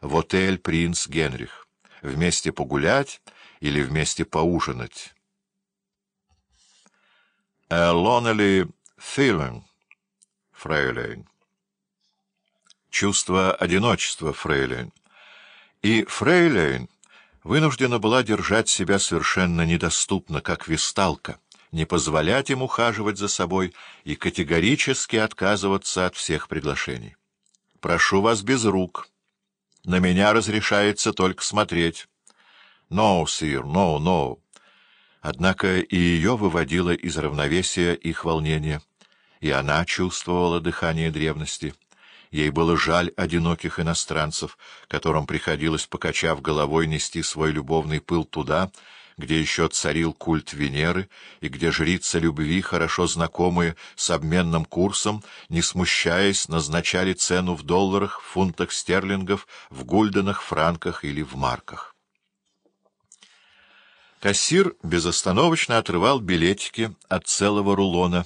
в отель «Принц Генрих». Вместе погулять или вместе поужинать. A lonely feeling, фрейлейн. Чувство одиночества, фрейлейн. И фрейлейн вынуждена была держать себя совершенно недоступно, как висталка, не позволять им ухаживать за собой и категорически отказываться от всех приглашений. «Прошу вас без рук. На меня разрешается только смотреть». «No, sir, no, no». Однако и ее выводило из равновесия их волнение, и она чувствовала дыхание древности — Ей было жаль одиноких иностранцев, которым приходилось, покачав головой, нести свой любовный пыл туда, где еще царил культ Венеры, и где жрица любви, хорошо знакомые с обменным курсом, не смущаясь, назначали цену в долларах, фунтах стерлингов, в гульденах, франках или в марках. Кассир безостановочно отрывал билетики от целого рулона.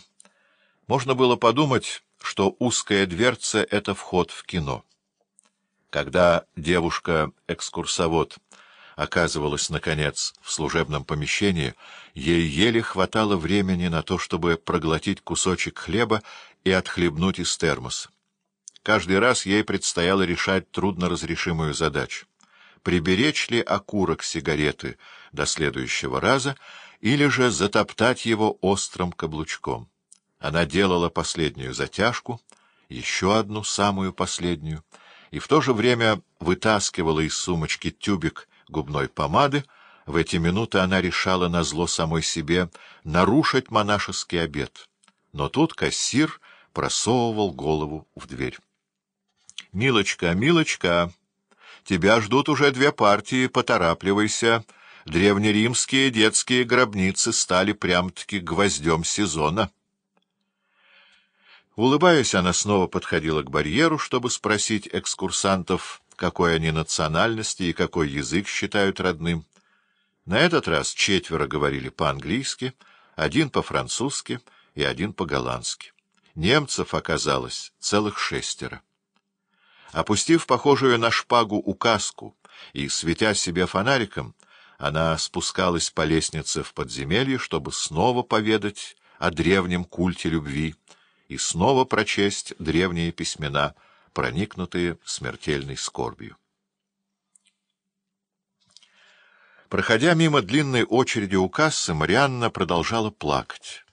Можно было подумать что узкая дверца — это вход в кино. Когда девушка-экскурсовод оказывалась, наконец, в служебном помещении, ей еле хватало времени на то, чтобы проглотить кусочек хлеба и отхлебнуть из термоса. Каждый раз ей предстояло решать трудноразрешимую задачу — приберечь ли окурок сигареты до следующего раза или же затоптать его острым каблучком. Она делала последнюю затяжку, еще одну, самую последнюю, и в то же время вытаскивала из сумочки тюбик губной помады. В эти минуты она решала назло самой себе нарушить монашеский обет. Но тут кассир просовывал голову в дверь. — Милочка, милочка, тебя ждут уже две партии, поторапливайся. Древнеримские детские гробницы стали прям-таки гвоздем сезона. Улыбаясь, она снова подходила к барьеру, чтобы спросить экскурсантов, какой они национальности и какой язык считают родным. На этот раз четверо говорили по-английски, один по-французски и один по-голландски. Немцев оказалось целых шестеро. Опустив похожую на шпагу указку и светя себе фонариком, она спускалась по лестнице в подземелье, чтобы снова поведать о древнем культе любви, и снова прочесть древние письмена, проникнутые смертельной скорбью. Проходя мимо длинной очереди у кассы, Марианна продолжала плакать.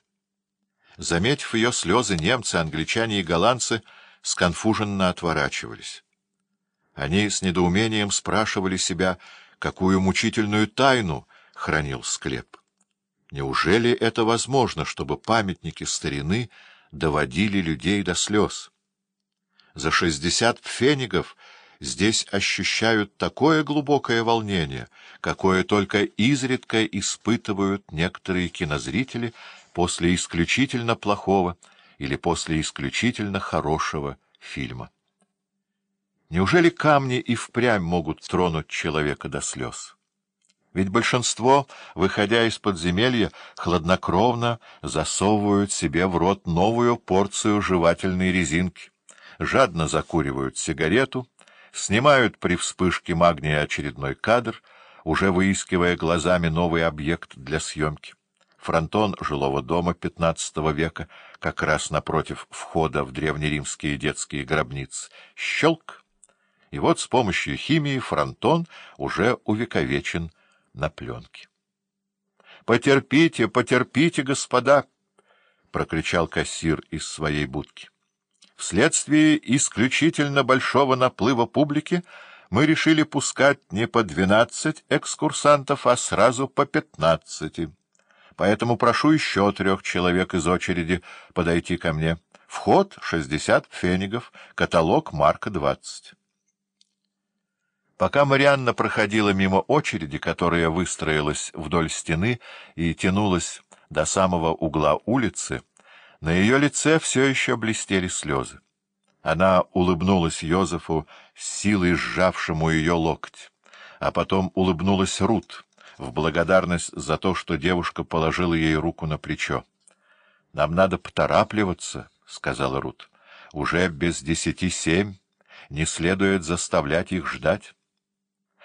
Заметив ее слезы, немцы, англичане и голландцы сконфуженно отворачивались. Они с недоумением спрашивали себя, какую мучительную тайну хранил склеп. Неужели это возможно, чтобы памятники старины доводили людей до слез. За шестьдесят пфенигов здесь ощущают такое глубокое волнение, какое только изредка испытывают некоторые кинозрители после исключительно плохого или после исключительно хорошего фильма. Неужели камни и впрямь могут тронуть человека до слез? Ведь большинство, выходя из подземелья, хладнокровно засовывают себе в рот новую порцию жевательной резинки, жадно закуривают сигарету, снимают при вспышке магния очередной кадр, уже выискивая глазами новый объект для съемки. Фронтон жилого дома XV века, как раз напротив входа в древнеримские детские гробницы. Щелк! И вот с помощью химии фронтон уже увековечен на пленке. — Потерпите, потерпите, господа! — прокричал кассир из своей будки. Вследствие исключительно большого наплыва публики мы решили пускать не по двенадцать экскурсантов, а сразу по пятнадцати. Поэтому прошу еще трех человек из очереди подойти ко мне. Вход — шестьдесят фенигов, каталог марка двадцать. Пока Марианна проходила мимо очереди, которая выстроилась вдоль стены и тянулась до самого угла улицы, на ее лице все еще блестели слезы. Она улыбнулась Йозефу, силой сжавшему ее локоть, а потом улыбнулась Рут в благодарность за то, что девушка положила ей руку на плечо. — Нам надо поторапливаться, — сказала Рут. — Уже без десяти семь. не следует заставлять их ждать.